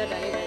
के भरे